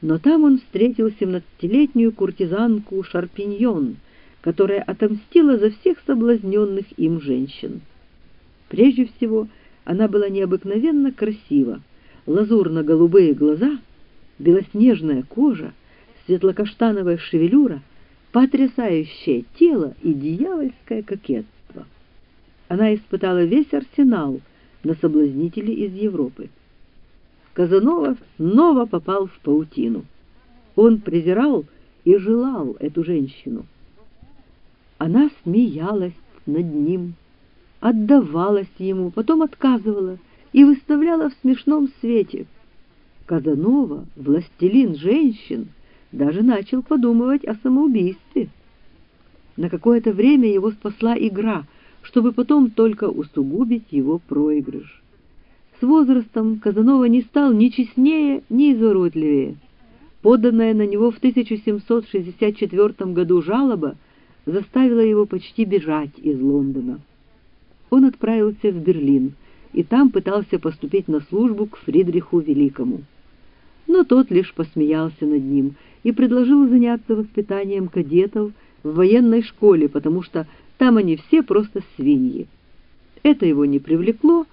Но там он встретил семнадцатилетнюю куртизанку Шарпиньон, которая отомстила за всех соблазненных им женщин. Прежде всего, она была необыкновенно красива. Лазурно-голубые глаза, белоснежная кожа, светлокаштановая шевелюра, потрясающее тело и дьявольское кокетство. Она испытала весь арсенал на соблазнителей из Европы. Казанова снова попал в паутину. Он презирал и желал эту женщину. Она смеялась над ним, отдавалась ему, потом отказывала и выставляла в смешном свете. Казанова, властелин женщин, даже начал подумывать о самоубийстве. На какое-то время его спасла игра, чтобы потом только усугубить его проигрыш. С возрастом Казанова не стал ни честнее, ни изворотливее. Поданная на него в 1764 году жалоба заставила его почти бежать из Лондона. Он отправился в Берлин и там пытался поступить на службу к Фридриху Великому. Но тот лишь посмеялся над ним и предложил заняться воспитанием кадетов в военной школе, потому что там они все просто свиньи. Это его не привлекло,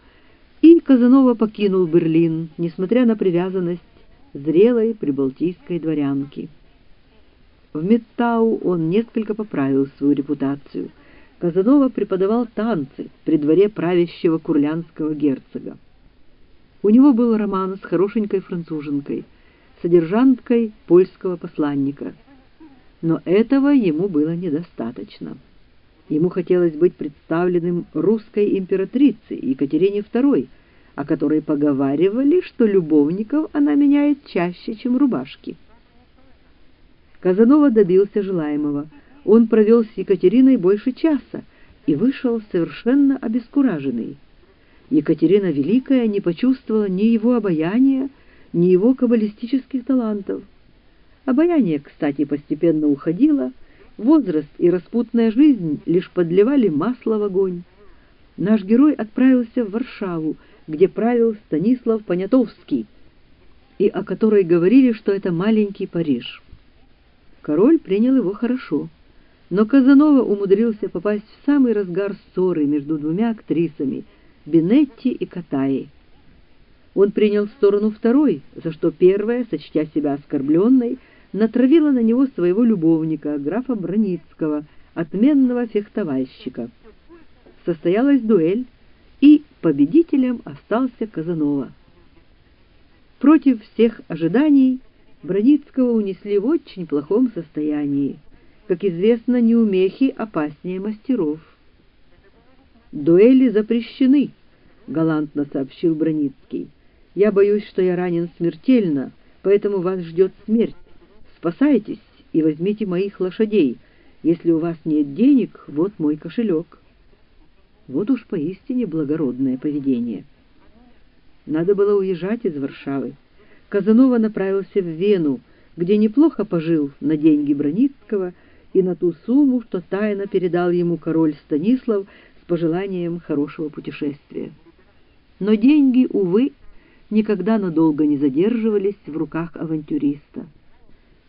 и Казанова покинул Берлин, несмотря на привязанность зрелой прибалтийской дворянки. В Меттау он несколько поправил свою репутацию. Казанова преподавал танцы при дворе правящего курлянского герцога. У него был роман с хорошенькой француженкой, содержанткой польского посланника. Но этого ему было недостаточно. Ему хотелось быть представленным русской императрицей Екатерине II, о которой поговаривали, что любовников она меняет чаще, чем рубашки. Казанова добился желаемого. Он провел с Екатериной больше часа и вышел совершенно обескураженный. Екатерина Великая не почувствовала ни его обаяния, ни его каббалистических талантов. Обаяние, кстати, постепенно уходило, Возраст и распутная жизнь лишь подливали масло в огонь. Наш герой отправился в Варшаву, где правил Станислав Понятовский, и о которой говорили, что это маленький Париж. Король принял его хорошо, но Казанова умудрился попасть в самый разгар ссоры между двумя актрисами — Бенетти и Катаи. Он принял сторону второй, за что первая, сочтя себя оскорбленной, натравила на него своего любовника, графа Броницкого, отменного фехтовальщика. Состоялась дуэль, и победителем остался Казанова. Против всех ожиданий Броницкого унесли в очень плохом состоянии. Как известно, неумехи опаснее мастеров. «Дуэли запрещены», — галантно сообщил Броницкий. «Я боюсь, что я ранен смертельно, поэтому вас ждет смерть. Спасайтесь и возьмите моих лошадей. Если у вас нет денег, вот мой кошелек. Вот уж поистине благородное поведение. Надо было уезжать из Варшавы. Казанова направился в Вену, где неплохо пожил на деньги Броницкого и на ту сумму, что тайно передал ему король Станислав с пожеланием хорошего путешествия. Но деньги, увы, никогда надолго не задерживались в руках авантюриста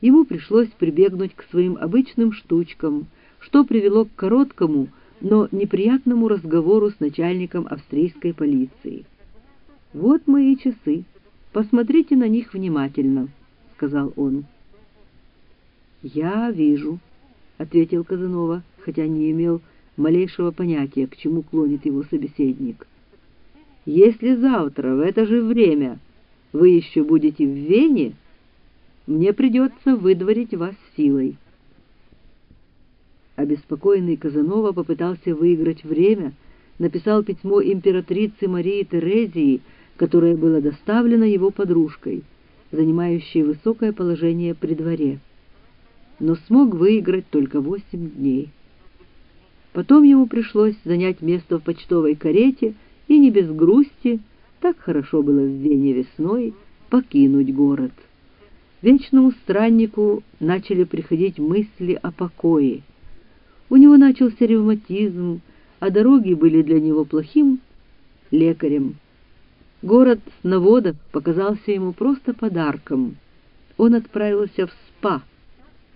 ему пришлось прибегнуть к своим обычным штучкам, что привело к короткому, но неприятному разговору с начальником австрийской полиции. «Вот мои часы. Посмотрите на них внимательно», — сказал он. «Я вижу», — ответил Казанова, хотя не имел малейшего понятия, к чему клонит его собеседник. «Если завтра в это же время вы еще будете в Вене, мне придется выдворить вас силой. Обеспокоенный Казанова попытался выиграть время, написал письмо императрице Марии Терезии, которое было доставлено его подружкой, занимающей высокое положение при дворе. Но смог выиграть только восемь дней. Потом ему пришлось занять место в почтовой карете и не без грусти, так хорошо было в Вене весной, покинуть город. Вечному страннику начали приходить мысли о покое. У него начался ревматизм, а дороги были для него плохим лекарем. Город на водах показался ему просто подарком. он отправился в СПА,